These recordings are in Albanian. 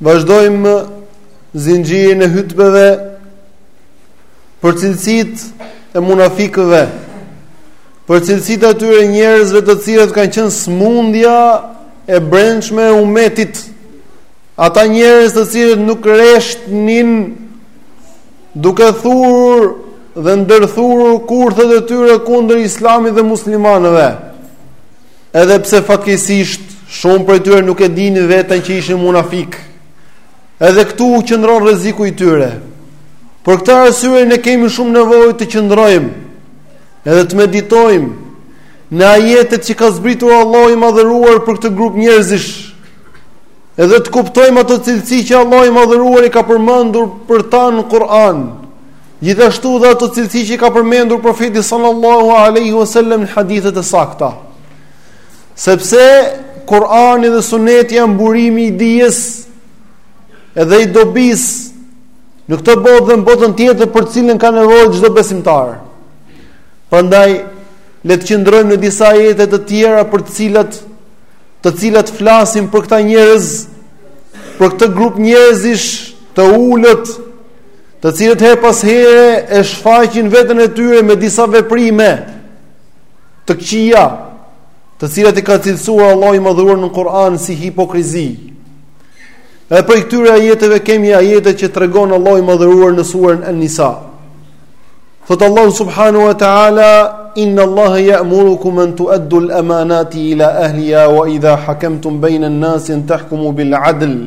Vazhdojmë zinxhirin e hytbeve për cilësitë e munafikëve, për cilësitë e atyre njerëzve të cilët kanë qenë smundja e brendshme e umetit, ata njerëz të cilët nuk rreshtnin duke thurur dhe ndërthurur kurthet e tyre kundër islamit dhe muslimanëve. Edhe pse fatkeqësisht shumë prej tyre nuk e dinin veten që ishin munafikë. Edhe këtu qëndron rreziku i tyre. Për këtë arsye ne kemi shumë nevojë të qëndrojmë edhe të meditojmë në ajetet që ka zbritur Allahu i madhëruar për këtë grup njerëzish. Edhe të kuptojmë ato cilësi që Allahu i madhëruar i ka përmendur për ta në Kur'an. Gjithashtu dhe ato cilësi që ka përmendur profeti sallallahu alaihi wasallam në hadithet e sakta. Sepse Kur'ani dhe Suneti janë burimi i dijes edhe i dobisë në këtë botë dhe në botën tjetër për të cilën ka nevojë çdo besimtar. Prandaj le të qëndrojmë në disa ajete të tjera për të cilat të cilat flasin për këta njerëz, për këtë grup njerëzish të ulët të cilët herë pas here e shfaqin veten e tyre me disa veprime të këqija, të cilat i ka cilësuar Allahu i Madhëruar në Kur'an si hipokrizi. Edhe prej këtyre ajeteve kemi ajete që tregon Allahu i Madhëruar në suren An-Nisa. Thotë Allahu subhanahu wa ta'ala inna Allaha ya'murukum an tu'addu al-amanati ila ahliha wa idha hakamtum bayna an-nasi an tahkumu bil-'adl.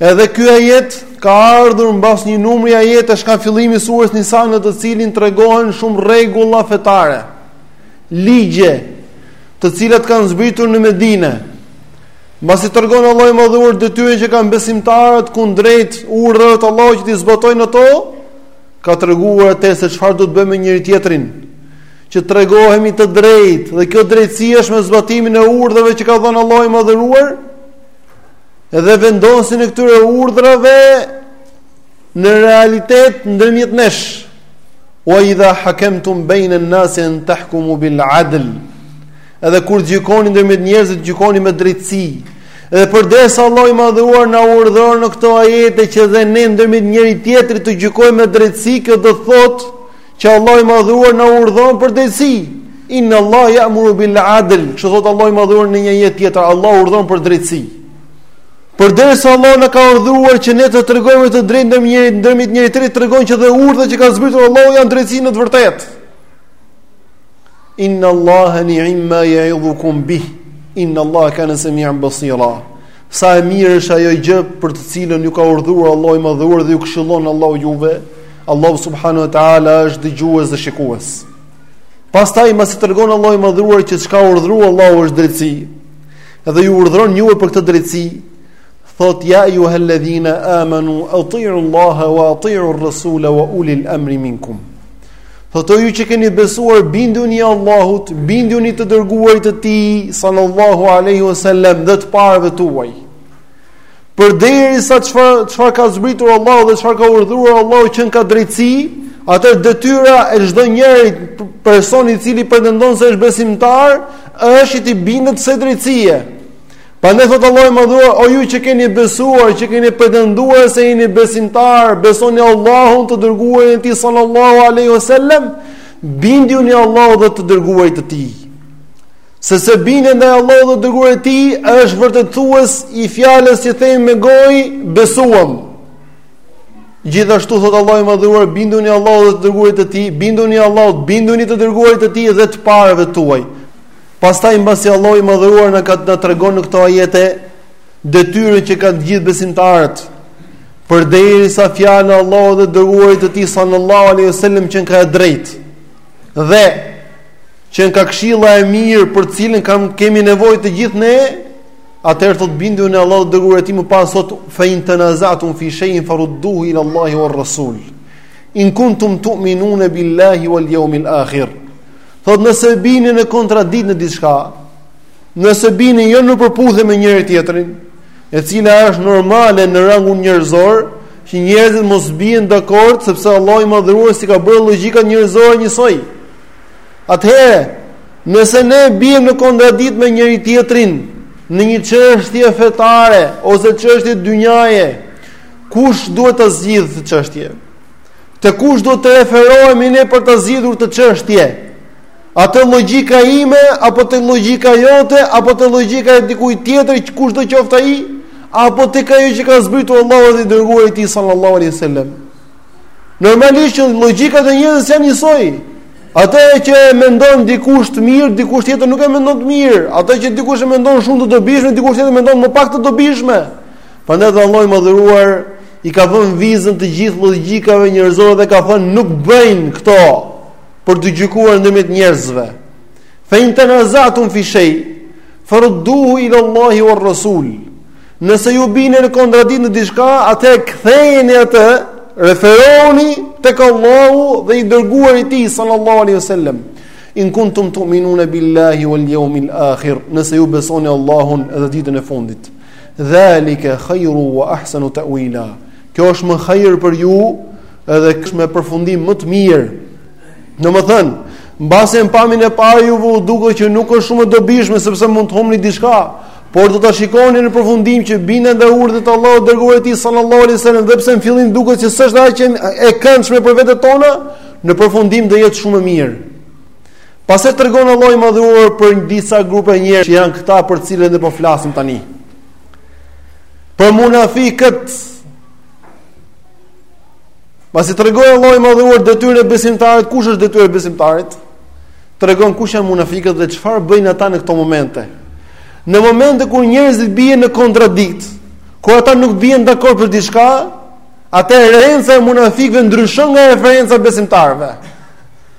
Edhe ky ajet ka ardhur mbas një numri ajetesh nga fillimi i sures Nisa në të cilin tregohen shumë rregulla fetare, ligje, të cilat kanë zbritur në Medinë. Mbasi tregon Allahu i madhëruar detyrën që kanë besimtarët kundrejt urdhërave të Allahut që t'i zbatojnë ato, ka treguar atë se çfarë duhet të bëjmë me njëri-tjetrin, që të tregohemi të drejtë dhe kjo drejtësi është me zbatimin e urdhërave që ka dhënë Allahu i madhëruar. edhe vendosjen e këtyre urdhrave në realitet ndërmjet nesh. Wa idha hakamtum bayna an-nasi an tahkumu bil 'adl. Edhe kur të gjykoni ndërmjet njerëzve, të gjykoni me drejtësi. Edhe përderisa Allahu i madhëruar na urdhëron në këto ajete që dhe ne ndërmjet njëri-tjetrit të gjykojmë me drejtësi, kjo do të thotë Që Allah i madhëruar na urdhëron për drejtësi. Inna Allah ya'muru bil 'adl. Kështu thotë Allahu i madhëruar në një ajet tjetër. Allahu urdhëron për drejtësi. Përderisa Allahu na ka urdhëruar që ne të tregohemi të drejtë ndër njëri, ndërmjet njëri-tjetrit, tregon që dhe urdhrat që ka zbritur Allahu janë drejtësi në të vërtetë. Inna Allaha ni'imma ya'idhukum bih, inna Allaha kana sami'an basira. Sa e mirë është ajo gjë për të cilën ju ka urdhëruar Allahu i Madhëruar dhe ju këshillon Allahu juve. Allahu subhanahu wa taala është dëgjues dhe shikues. Pastaj mbasi tregon Allahu i Madhëruar që çka urdhërua Allahu është drejtësi. Edhe ju urdhëron juve për këtë drejtësi. Thot ja ju ha lladhina amanu atiiu Allaha wa atiiu ar-rasula wa ulil amri minkum. Thot o ju që keni besuar binduni Allahut, binduni të dërguarit të Tij sallallahu alaihi wasallam dhe të parëve tuaj. Përderisa çfarë ka zbritur Allahu dhe çfarë ka urdhëruar Allahu qenka drejtësi, atëherë detyra e çdo njërit personi i cili pretendon se është besimtar, është t'i bindet kësaj drejtësie. Prandaj thot Allahu i madhruar, o ju që keni besuar, që keni pretenduar se jeni besimtarë, besoni Allahun të dërguarin e tij sallallahu alaihi wasallam, binduni Allahut dhe të dërguarit të tij. Sepse bindja ndaj Allahut dhe të dërguarit të tij është vërtetues i fjalës që themi me gojë, besuam. Gjithashtu thot Allahu i madhruar, binduni Allahut dhe të dërguarit të tij, binduni Allahut, binduni të dërguarit të tij dhe të parëve tuaj. Pastaj mbasi Allahu i madhëruar na tregon në këto ajete detyrën që kanë të gjithë besimtarët. Përderisa fjala e Allahut dhe dërguarit të tij sallallahu alaihi wasallam qenka e drejtë. Dhe qenka këshilla e mirë për të cilën kam kemi nevojë të gjithë ne, atëherë thot binduni Allahut dhe dërguarit të tij më pas thot fa in tanazatum fi shay'in farudduhu ila Allahi war rasul. In kuntum tu'minuna billahi wal yawmil akhir. Thot nëse bini në kontradikt në diçka, nëse bini jo në përputhje me njëri tjetrin, e cila është normale në rangun njerëzor, që njerëzit mos bien dakord sepse Allahu i madhëruar s'i ka bërë logjikat njerëzore njësoj. Atëherë, nëse ne biem në kontradikt me njëri tjetrin në një çështje fetare ose çështje dynjaje, kush duhet ta zgjidhë çështjen? Te kush do të referohemi ne për ta zgjidhur atë çështje? A te logjika ime apo te logjika jote apo te logjika e dikujt tjetër, kushdo qoftë ai? Apo tek ajo që ka zbritur Allahu dhe i dërguari i tij sallallahu alaihi sallam Normalisht që logjikat e njerëzve s'janë njësoj Atë që e mendon dikush të mirë, dikush tjetër nuk e mendon të mirë. Atë që dikush e mendon shumë të dobishme, dikush tjetër mendon më pak të dobishme. Prandaj dhe Allahu i madhëruar i ka vënë vizën të gjithë logjikave njerëzore dhe ka thënë nuk bëjnë këto për të gjykuar ndërmjet njerëzve. Fa in tanazatum fi shay farudduhu ila Allahi war Rasul. Nëse ju bini në kontradikt në diçka, atëherë kthejeni atë, referoni tek Allahu dhe i dërguari i tij sallallahu alaihi wasallam. In kuntum tu'minuna billahi wal yawmil akhir. Nëse ju besoni Allahun dhe ditën e fundit. Dhalike khayru wa ahsanu ta'wila. Kjo është më hajër për ju edhe është me përfundim më të mirë. Domethënë, mbase në pamjen e parë juve duket që nuk është shumë e dobishme sepse mund të humbni diçka, por do ta shikoni në përfundim që bindja ndaj urdhrit të Allahut dhe dërguarit tij sallallahu alaihi wasallam edhe pse në fillim duket që s'është dhe aq e këndshme për vetet tona, në përfundim do jetë shumë e mirë. Pastaj tregon Allahu i Madhëruar për disa grupe njerëz që janë këta për të cilët ne po flasim tani. Për munafiqët. Pasi tregon Allahu i Madhëruar detyrën e besimtarit, kush është detyra e besimtarit? Tregon kush janë munafiqët dhe çfarë bëjnë ata në këto momente. Në momente kur njerëzit bien në kontradiktë, kur ata nuk bien dakord për diçka, atëherë referenca e munafiqëve ndryshon nga referenca e besimtarëve.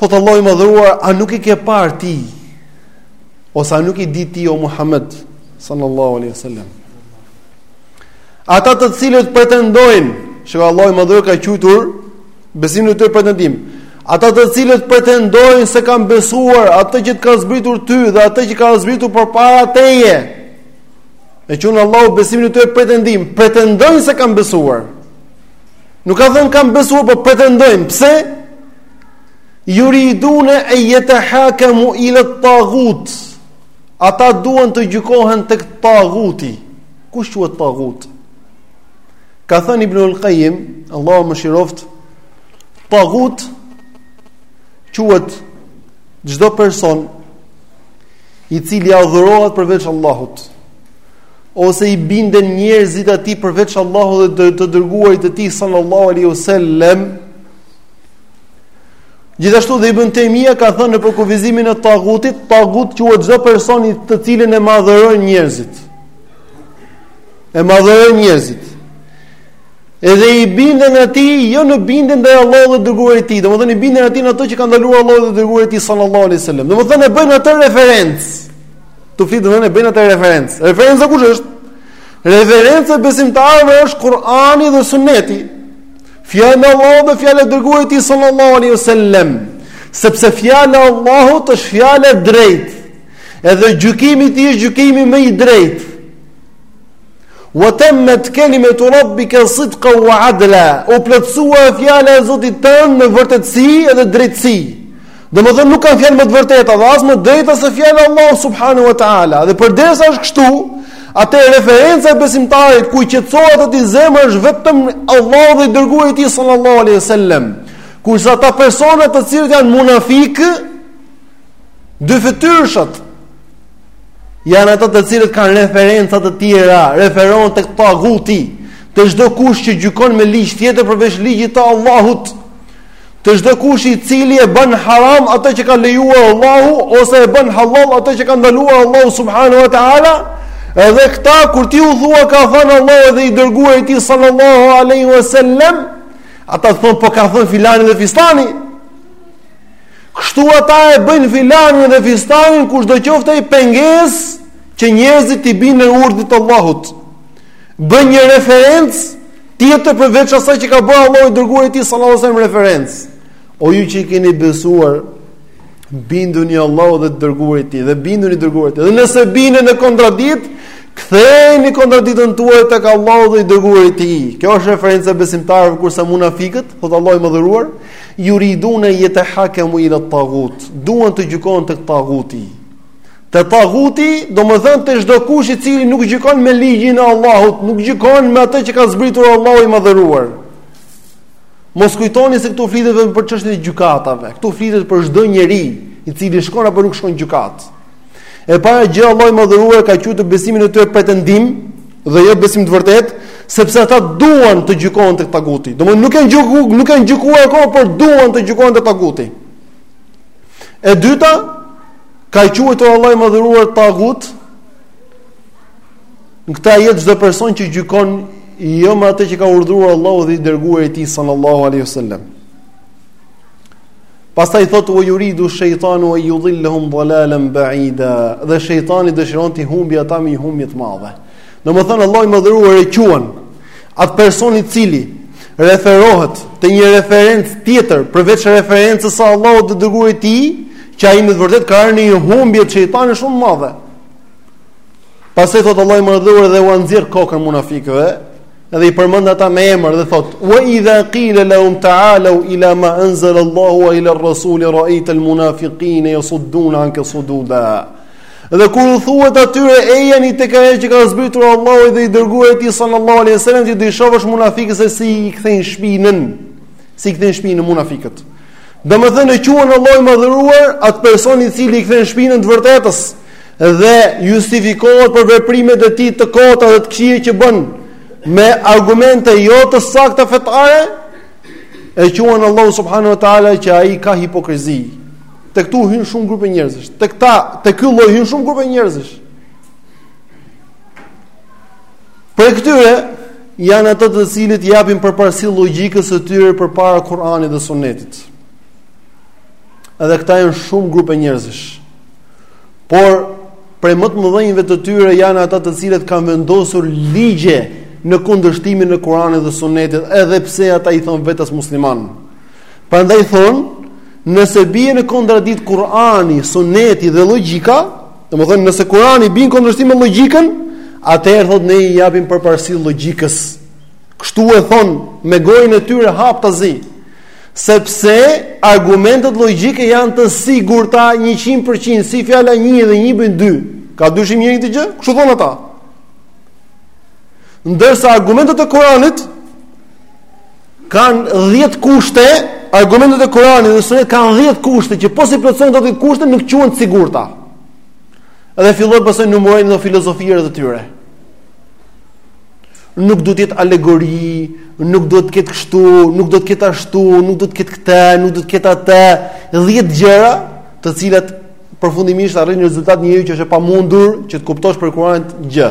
Thotë Allahu i Madhëruar, a nuk i ke parë ti, ose a nuk i di ti o Muhammed, sallallahu alaihi wasallam. Ata të cilët pretendojnë, shiko Allahu i Madhëruar e ka quajtur besimin e tyre pretendim, ata të cilët pretendojnë se kanë besuar atë që të ka zbritur ty dhe atë që ka zbritur përpara teje, e quan Allahu besimin e tyre pretendim, pretendojnë se kanë besuar, Nuk ka thënë kanë besuar, po pretendojnë. Pse? Yuriduna an yatahakamu ila at-taghut. Ata duan të gjykohen tek taghuti. Kush quhet taghut? Ka thënë Ibn al-Qayyim, Allahu e mëshiroftë, taghut quhet çdo person i cili adhurohet përveç Allahut. ose i binden njerëzit atij përveç Allahut dhe të dërguarit të tij sallallahu alaihi wasallam. Gjithashtu dhe Ibn Taymija ka thënë në përkufizimin e tagutit, tagut quhet çdo person të cilin e madhërojnë njerëzit. E madhërojnë njerëzit. Edhe i binden atij jo në bindjen ndaj Allahut dhe dërguarit të tij, domethënë i binden atij në ato që ka ndaluar Allahu dhe dërguari i tij sallallahu alaihi wasallam. Domethënë e bëjnë atë referencë. Kur flitet domethënë e bëjnë atë referencë. Referenca kush është? Referenca e besimtarëve është Kurani dhe Sunneti. Fjala e Allahut dhe fjala e dërguarit tij sallallahu alaihi wasallam. Sepse fjala e Allahut është fjala e drejtë. Edhe gjykimi i tij është gjykimi më i drejtë. Wa tammat kalimatu rabbika sidqan wa adla. U plotësua fjala e Zotit tënd në vërtetësi edhe drejtësi. Domethënë nuk ka fjalë më të vërteta dhe as më të drejta se fjala e Allahut subhanahu wa taala. Dhe përderisa është kështu, atëherë referenca e besimtarit ku i qetësohet atij zemra është vetëm Allahu dhe i dërguari i tij sallallahu alaihi wasallam. Kurse ata persona të cilët janë munafikë, dyfytyrëshat janë ata të cilët kanë referenca të tjera, referohen tek taguti, te çdokush që gjykon me ligj tjetër përveç ligjit të Allahut. Te çdokush i cili e bën haram atë që ka lejuar Allahu ose e bën halal atë që ka ndaluar Allahu subhanahu wa taala, edhe këta kur ti u thua ka thënë Allahu dhe i dërguari i tij sallallahu alaihi wasallam, ata të thonë po ka thënë filani dhe fistani. Kështu ata e bëjnë filanin dhe fistanin kushdo qoftë ai pengesë që njerëzit t'i binden urdhrit të Allahut. Bëjnë një referencë tjetër përveç asaj që ka bërë Allahu i dërguari i tij sallallahu alajhi wasallam referencë. O ju që i keni besuar, binduni Allahut dhe të dërguarit të tij dhe binduni dërguarit të tij. Dhe nëse bini në kontradiktë, ktheheni kontradiktën tuaj tek Allahu dhe i dërguari i tij. Kjo është referenca e besimtarëve kurse munafikët, thotë Allahu i madhëruar, yuriduna yatahakamu ila at-taghut. Duan të gjykohen tek taguti. Te taguti, domethënë te çdo kush i cili nuk gjykon me ligjin e Allahut, nuk gjykon me atë që ka zbritur Allahu i madhëruar. Mos kujtoni se këtu flitet vetëm për çështjen e gjykatave. Këtu flitet për çdo njeri i cili shkon apo nuk shkon në gjykatë. E para gjë Allahu i madhëruar ka quajtur besimin e tyre pretendim dhe jo besim të vërtetë, sepse ata duan të gjykohen tek taguti. Domethënë nuk janë gjykuar, nuk janë gjykuar akoma, por duan të gjykohen tek taguti. E dyta, Ka e quajtur Allahu i madhëruar tagut në këtë ajet çdo person që gjykon jo me atë që ka urdhëruar Allahu dhe i dërguari i tij sallallahu alaihi wasallam. Pastaj thotë wa yuridu shejtanu an yudhillahum dalalan ba'ida. Dhe shejtani dëshiron t'i humbë ata me një humbje të madhe. Domethënë Allahu i madhëruar e quan atë person i cili referohet te një referencë tjetër përveç referencës së Allahut dhe të dërguarit të tij, që ai me të vërtetë ka rënë në humbje të shejtanit shumë të madhe. Pastaj thotë Allahu i madhëruar dhe ua nxjerr kokën munafikëve edhe i përmend ata me emër dhe thotë Wa idha kile lahum taalau ila ma enzele Allahu wa ila rasuli raejte al munafikine jasudduna anke sududa Dhe kur u thuhet atyre ejani tek ajo që ka zbritur Allahu dhe i dërguari i tij sallallahu alaihi wasallam ti do i shohësh munafikët se si i kthejnë shpinën, si i kthejnë shpinën munafikët. Domethënë e quan Allahu i madhëruar atë person i cili i kthen shpinën të vërtetës dhe justifikohet për veprimet e tij të kota dhe të këqija që bën me argumente jo të sakta fetare, e quan Allahu subhanahu wa taala që ai ka hipokrizi. Te këtu hyn shumë grupe njerëzish. Te këta, te ky lloj hyn shumë grupe njerëzish. Prej këtyre janë ata të cilët i japin përparësi logjikës së tyre përpara Kur'anit dhe Sunetit. Edhe këta janë shumë grupe njerëzish. Por prej më të mëdhenjve të tyre janë ata të cilët kanë vendosur ligje në kundërshtimin e Kur'anit dhe Sunetit, edhe pse ata i thon vetes musliman. Prandaj thon, nëse bie në kontradikt Kur'ani, Suneti dhe logjika, domethënë nëse Kur'ani bie në kundërshtim me logjikën, atëherë thot ne i japim përparësi logjikës. Kështu e thon me gojën e tyre haptazi, sepse argumentet logjike janë të sigurta 100% si fjala 1 dhe 1 bën 2. Ka dyshim njeri te kjo gjë? Kështu thon ata. Ndërsa argumentet e Kur'anit Kan 10 kushte, argumentet e Kuranit dhe Sunetit kanë 10 kushte që po s'i plotësojnë këto 10 kushte nuk quhen të sigurta. Dhe fillojnë pastaj numërojnë në filozofinë e tyre. Nuk duhet të jetë alegori, nuk duhet të ketë kështu, nuk duhet të ketë ashtu, nuk duhet të ketë këtë, nuk duhet të ketë atë, 10 gjëra, të cilat përfundimisht arrin në rezultat njeriu që është e pamundur që të kuptosh prej Kur'anit gjë.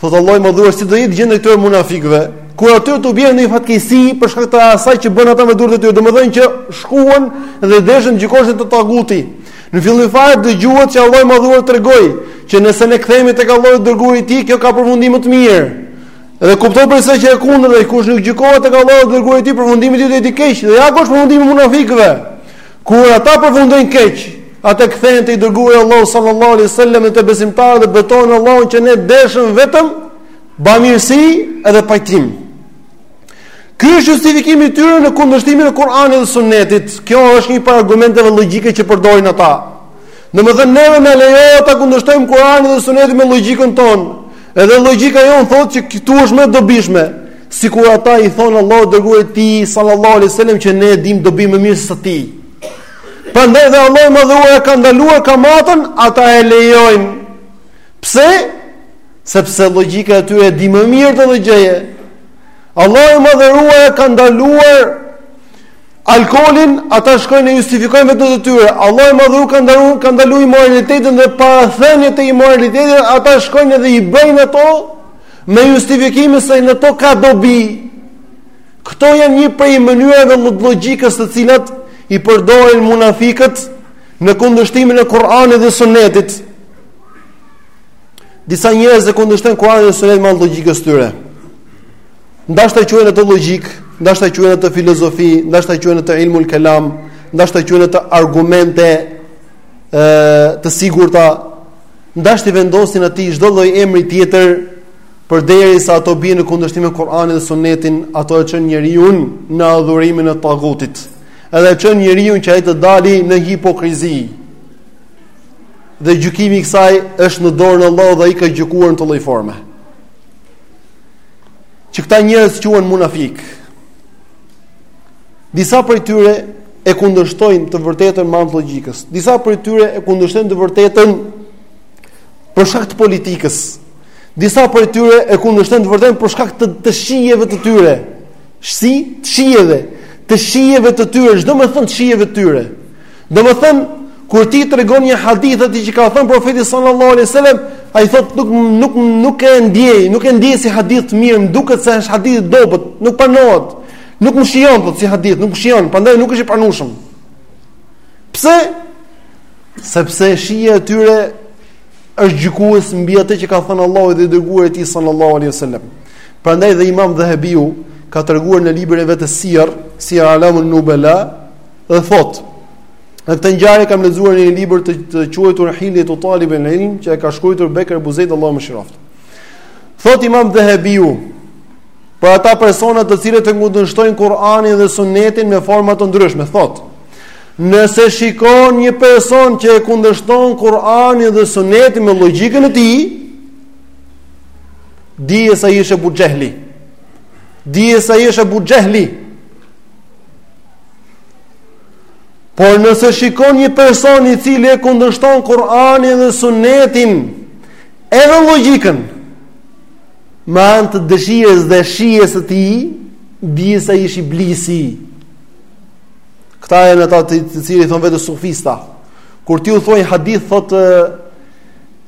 Thot Allahu i madhëruar si do jetë gjendja e këtyre munafikëve, kur atyre t'u bjerë ndonjë fatkeqësi për shkak të asaj që bënë ata me duart e tyre, domethënë që shkuan dhe deshën të gjykoheshin te taguti. Në fillim fare dëgjuat që Allahu i madhëruar tregoi që nëse ne kthehemi tek Allahu e i dërguari i tij, kjo ka përfundim më të mirë. Dhe kuptohet prej saj që e kundërta, kush nuk gjykohet tek Allahu e i dërguari i tij përfundimi i tij do të jetë i keq dhe ja kush është përfundimi i munafikëve. Kur ata përfundojnë keq, ata kthehen te i dërguari i Allahut sallallahu alaihi wasallam dhe te besimtarët dhe betohen në Allahun që ne deshëm vetëm bamirësi edhe pajtim. Ky është justifikimi i tyre në kundërshtimin e Kur'anit dhe Sunnetit. Kjo është një prej argumenteve logjike që përdorin ata. Domethënë neve na lejohet ta kundërshtojmë Kuranin dhe sunetin me logjikën tonë. Edhe logjika jonë thotë që kjo është më e dobishme. Sikur ata i thonë Allahut e të dërguarit të tij, sallallahu alaihi wasallam, që ne e dimë dobinë më mirë sesa ti. Prandaj dhe Allahu i madhëruar e ka ndaluar kamatën, ata e lejojnë. Pse? Sepse logjika e tyre e di më mirë këtë gjë. Allahu i madhëruar e ka ndaluar Alkoolin, ata shkojnë e justifikojnë vetes tyre. Allahu i madhëruar ka ndalu, ka ndalu imoralitetin dhe parathëniet e imoralitetit, ata shkojnë edhe i bëjnë ato me justifikime se në to ka dobi. Këto janë një prej mënyrave të logjikës të cilat i përdorin munafikët në kundërshtimin e Kur'anit dhe sunetit. Disa njerëz e kundërshtojnë Kur'anin dhe sunetin me anë të logjikës tyre. Ndoshta e quajn atë logjikë, ndoshta e quajn atë filozofi, ndoshta e quajn atë ilmul kalam, ndoshta e quajn atë argumente ë të sigurta, ndoshta i vendosin atij çdo lloj emri tjetër përderisa ato bien në kundërshtim me Kur'anin dhe Sunnetin, ato e çojnë njeriun në adhurimin e tagutit. Edhe e çojnë njeriun që ai të dali në hipokrizi. Dhe gjykimi i kësaj është në dorën e Allahut dhe ai ka gjykuar në këtë lloj forme. që këta njerëz quhen munafik. Disa prej tyre e kundërshtojnë të vërtetën me anë të logjikës. Disa prej tyre e kundërshtojnë të vërtetën për shkak të politikës. Disa prej tyre e kundërshtojnë të vërtetën për shkak të të shijeve të tyre. Si të shijeve, të shijeve të tyre, ç'do me thënë të shijeve të tyre. Domethënë, kur ti tregon një hadith atë që ka thënë profeti sallallahu alaihi wasallam, ai thotë nuk nuk nuk e ndjej, nuk e ndjej si hadith të mirë, më duket se është hadith i dobët, nuk pranohet. Nuk më shijon thotë si hadith, nuk më shijon, prandaj nuk është i pranueshëm. Pse? Sepse shija e tyre është gjykues mbi atë që ka thënë Allahu dhe i dërguari i tij sallallahu alaihi wasallam. Prandaj dhe Imam Dhahabiu ka treguar në librin e vet te Sijer, Sijer Alamun Nubela, Dhe thotë, Në këtë ngjarje kam lexuar një libër të, të quajtur Hiljetu Talibil Ilm, që e ka shkruar Bekër Ebu Zejd Allahu e mëshiroftë. Thot Imam Dhahabiu, për ata persona të cilët e kundërshtojnë Kur'anin dhe Sunetin me forma të ndryshme, thot: Nëse shikon një person që e kundërshton Kur'anin dhe Sunetin me logjikën e tij, dije se ai është Ebu Xhehli. Dije se ai është Ebu Xhehli. Por nëse shikon një person i cili e kundërshton Kur'anin dhe Sunetin, edhe logjikën, me anë të dëshirës dhe shijes së tij, dije se ai është Iblisi. Këta janë ata të, të cilët i thonë vetes sufista. Kur ti u thua një hadith thotë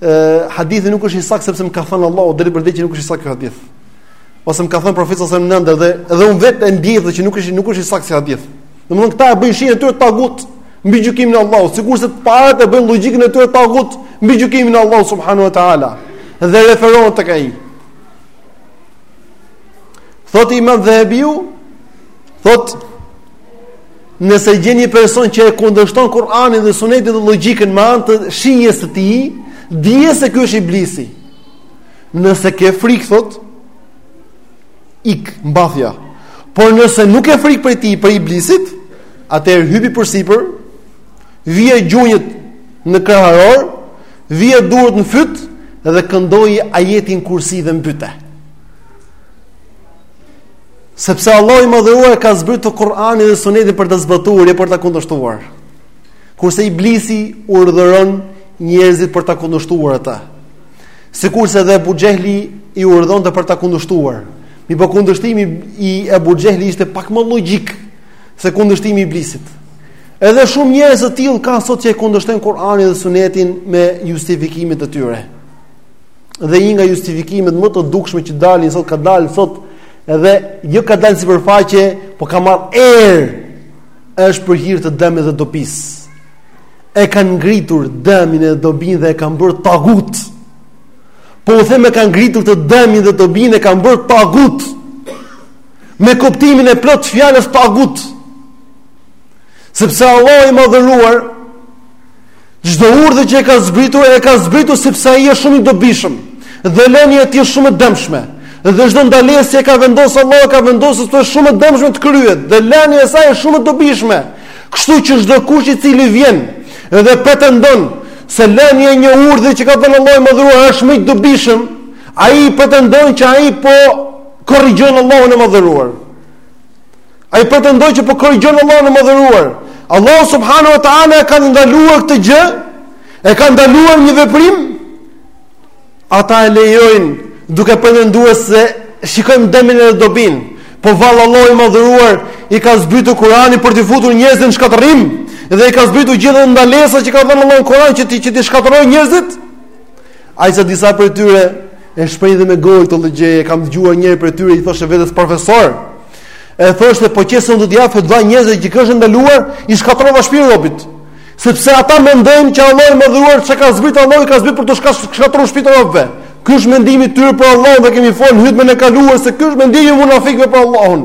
ë hadithi nuk është i saktë sepse më ka thënë Allahu drejtpërdrejt që nuk është i saktë ky hadith. Ose më ka thënë profeti sallallahu alajhi wasallam dhe edhe unë vetë e ndjej që nuk është nuk është i saktë si hadith. Domthonë këta e bëjnë shijen e tyre tagut mbi gjykimin e Allahut, sikurse të parët e bëjnë logjikën e tyre tagut mbi gjykimin e Allahut subhanahu wa taala dhe referohen tek ai. Thot Imam Dhehebiu, thot nëse gjen një person që e kundërshton Kur'anin dhe Sunetin dhe logjikën me anë të shijes së tij, dije se ky është iblisi. Nëse ke frikë thot, ik mbathja. Por nëse nuk ke frikë prej tij, prej iblisit, atëherë hypi përsipër, vije gjunjët në kraharor, vije duart në fyt dhe këndoi ajetin kursi dhe mbyte. Sepse Allahu i madhëruar ka zbritur Kur'anin dhe Sunetin për ta zbatuar e jo për ta kundërshtuar. Kurse iblisi urdhëron njerëzit për ta kundërshtuar atë. Sikurse edhe Ebu Xhehli i urdhonte për ta kundërshtuar. Mi po kundërshtimi i Ebu Xhehlit ishte pak më logjik se kundërshtimi i Iblisit. Edhe shumë njerëz të tillë ka sot që e kundërshtojnë Kur'anin dhe Sunetin me justifikimet e tyre. Dhe një nga justifikimet më të dukshme që dalin sot ka dalë sot edhe jo ka dalë sipërfaqe, por ka marrë erë është për hir të dëmit dhe dobisë. e kanë ngritur dëmin e dobinë dhe e kanë bërë tagut. Po u them e kanë ngritur të dëmin dhe dobinë e kanë bërë tagut. Me kuptimin e plot fjalës tagut. Sepse Allahu i madhëruar çdo urdhër që e ka zbritur e ka zbritur sepse ai është shumë i dobishëm dhe lënia e tij është shumë e dëmshme. Dhe çdo ndalesë që e ka vendosur Allahu e ka vendosur se është shumë e dëmshme të kryhet dhe lënia e saj është shumë e dobishme. Kështu që çdokush i cili vjen dhe pretendon se lënia e një urdhri që ka dhënë Allahu i Madhëruar është më i dobishëm, ai pretendon që ai po korrigjon Allahun e Madhëruar. Ai pretendon që po korrigjon Allahun e Madhëruar. Allahu subhanahu wa taala e ka ndaluar këtë gjë, e ka ndaluar një veprim Ata e lejojnë duke pretenduar se shikojmë dëmin dhe dobinë. Po vallë Allahu i madhëruar e ka zbritur Kur'anin për t'i futur njerëzit në shkatërrim dhe i ka zbritur gjithë ndalesat që ka dhënë Allahu në Kur'an që t'i që t'i shkatërrojë njerëzit. Aq sa disa prej tyre e shprehin dhe me gojë këtë gjë, e kam dëgjuar njëri prej tyre i thoshte vetes profesor. E thoshte po qe se unë do t'u jap fatva njerëzve që kjo është e ndaluar, ia shkatërrova shpirtin robit. Sepse ata mendojnë që Allahu i mëdhëruar çka ka zbrit Allahu ka zbrit për të shkatërruar shpirtin e robëve. Ky është mendimi i tyre për Allahun dhe kemi fol në hutbën e kaluar se ky është mendimi i munafikëve për Allahun.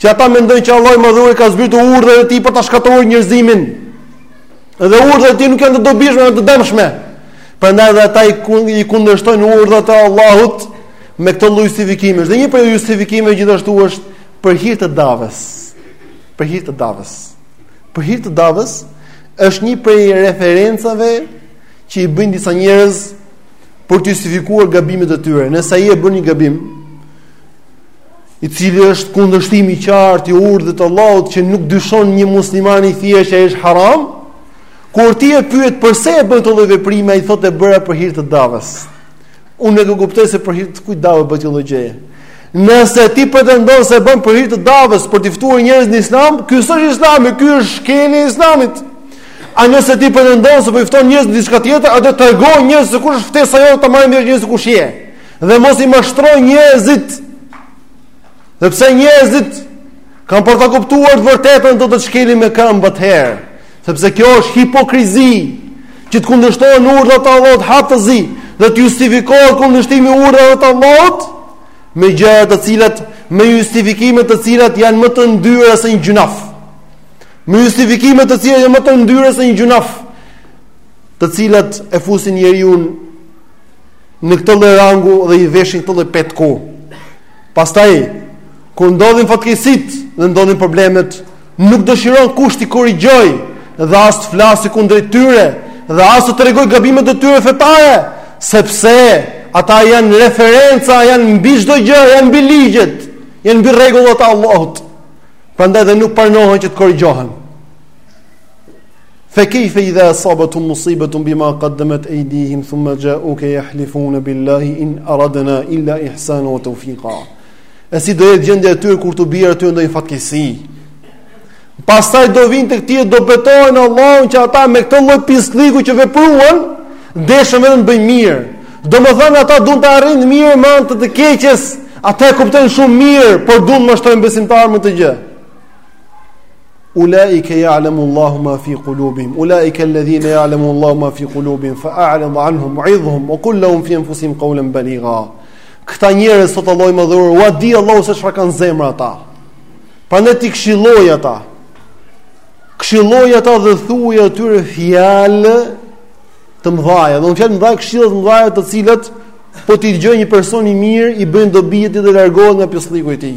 Që ata mendojnë që Allahu i mëdhëruar ka zbritur urdhrat e tij për ta shkatërruar njerëzimin. Dhe urdhrat e tij nuk janë të dobishme, janë të dëmshme. Prandaj edhe ata i, i kundërshtojnë urdhrat e Allahut me këtë lloj justifikimi. Dhe një prej justifikimeve gjithashtu është për hir të davës. Për hir të davës. Për hir të Davës, është një prej referencave që i bëjnë disa njerëz për të justifikuar gabimet e tyre. Nëse ai e bën një gabim, i cili është kundërshtim i qartë i urdhit të Allahut që nuk dyshon një musliman i thjeshtë që është haram, kur ti e pyet pse e bën këtë lloj veprime, ai thotë e bëra për hir të Davës. Unë nuk e kuptoj se për hir të kujt dava bën këtë lloj gjëje. Nëse ti pretendon se bën për hir të davës, për të ftuar njerëzit në Islam, ky s'është Islam, ky është shkelje e Islamit. A nëse ti pretendon se po i fton njerëzit në diçka tjetër, atëherë trego njerëzit se kush është ftesa jote ta marrin njerëzit kush je. Dhe mos i mashtro njerëzit. Dhe pse njerëzit kanë për ta kuptuar të vërtetën do të shkelin me këmbët herë. Sepse kjo është hipokrizi që të kundërshtohen urdhrat e Allahut haptazi dhe të justifikohet kundërshtimi i urdhrave të Allahut me gjëra të cilat me justifikime të cilat janë më të ndyra se një gjynah. Me justifikime të cilat janë më të ndyra se një gjynah, të cilat e fusin njeriun në këtë lloj rangu dhe i veshin këtë lloj petku. Pastaj kur ndodhin fatkeqësitë dhe ndodhin problemet, Nuk dëshiron kush t'i korrigjojë dhe as të flasë kundrejt tyre dhe as të tregojë gabimet e tyre fetare, sepse ata janë referenca, janë mbi çdo gjë, janë mbi ligjet, janë mbi rregullat e Allahut. Prandaj dhe nuk pranohen që të korrigjohen. Fa kayfa idha asabathum musibatun bima qaddamat aydihim thumma ja'uka yahlifuna billahi in aradna illa ihsana wa tawfiqa. E si do jetë gjendja e tyre kur të bjerë atyre ndonjë fatkeqësi? Pastaj do vinë tek ti e do betohen në Allahun që ata me këtë lloj pislliku që vepruan, deshën vetëm të bëjnë mirë. Domethënë ata duan të arrijnë mirë me anë të së keqes, ata e kuptojnë shumë mirë, por duan të mashtrojnë besimtarët me këtë gjë. Ulaika ya'lamu Allahu ma fi qulubihim, ulaika alladhina ya'lamu Allahu ma fi qulubihim fa'a'rid 'anhum wa 'idhum wa qul lahum fi anfusihim qawlan baligha. Këta njerëz thotë Allahu i madhëruar, ua di Allahu se çfarë kanë në zemra ata. Prandaj ti këshilloji ata. Këshilloji ata dhe thuaju atyre fjalë të mëdhaja, domethënë fjalë të mëdhaja këshilla të mëdhaja të cilat po t'i dëgjojë një person i mirë i bën dobi atij dhe largohet nga pislliku i tij.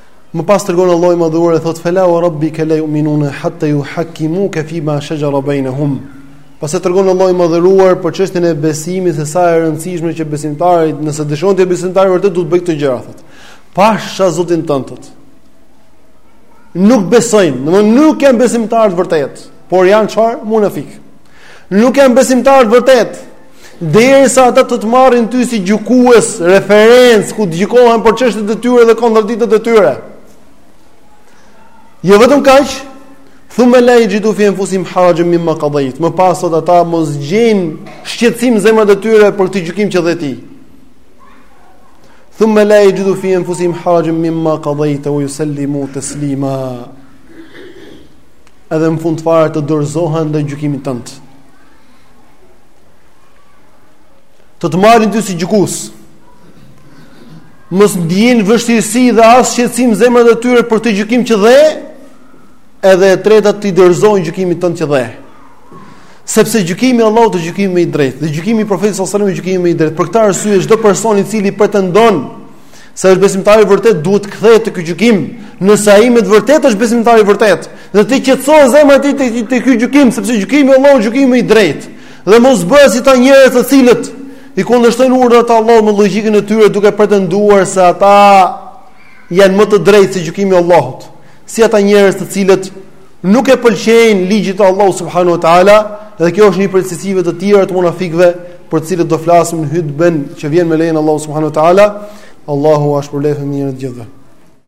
Më pas tregon Allahu i Madhëruar e thot fela wa rabbika la yu'minuna hatta yuhakkimuka fi ma shajara bainahum. Pastaj tregon Allahu i Madhëruar për çështjen e besimit se sa e rëndësishme që besimtari, nëse dëshiron të jetë besimtar i vërtet duhet të bëjë këto gjëra thot. Pasha Zotin tënd thot. Nuk besojnë, do nuk janë besimtarë të vërtetë, por janë çfarë? Munafik. Nuk janë besimtarë të vërtetë, Derisa ata të të marrin ty si gjykues, referencë ku të gjykohen për çështjet e tyre dhe kontradiktat e tyre. Jo vetëm kaq, thumma la yajidu fi anfusihim harajan mimma qadayt. Më pas thot ata mos gjejnë shqetësim zemrat e tyre për këtë gjykim që dhe ti. Thumma la yajidu fi anfusihim harajan mimma qadayt wa yusallimu taslima. Edhe në fund fare të dorëzohen ndaj gjykimit tënd. Të të marrin ty si gjykus. Mos ndjen vështirësi dhe as shqetësim zemrat e tyre për këtë gjykim që dhe edhe e treta t'i dorëzohen gjykimit tënd që dhe. Sepse gjykimi i Allahut është gjykimi më i drejtë dhe gjykimi i profetit sallallahu alajhi wasallam është gjykimi më i drejtë. Për këtë arsye çdo person i cili pretendon Se është besimtar i vërtet duhet të kthehet te ky gjykim, nëse ai me të vërtetë është besimtar i vërtet. Dhe t'i qetësohet zemra e tij te ky gjykim, sepse gjykimi i Allahut është gjykimi më i drejtë. Dhe mos bëhet si ata njerëz të cilët i kundërshtojnë urdhrat e Allahut me logjikën e tyre duke pretenduar se ata janë më të drejtë se gjykimi i Allahut. Si ata njerëz të cilët nuk e pëlqejnë ligjet e Allahut subhanahu wa taala dhe kjo është një prej cilësive të tjera të munafikëve për të cilat do flasim në hutben që vjen me lejen e Allahut subhanahu wa taala Allahu jua shpërbleftë mirë të gjithëve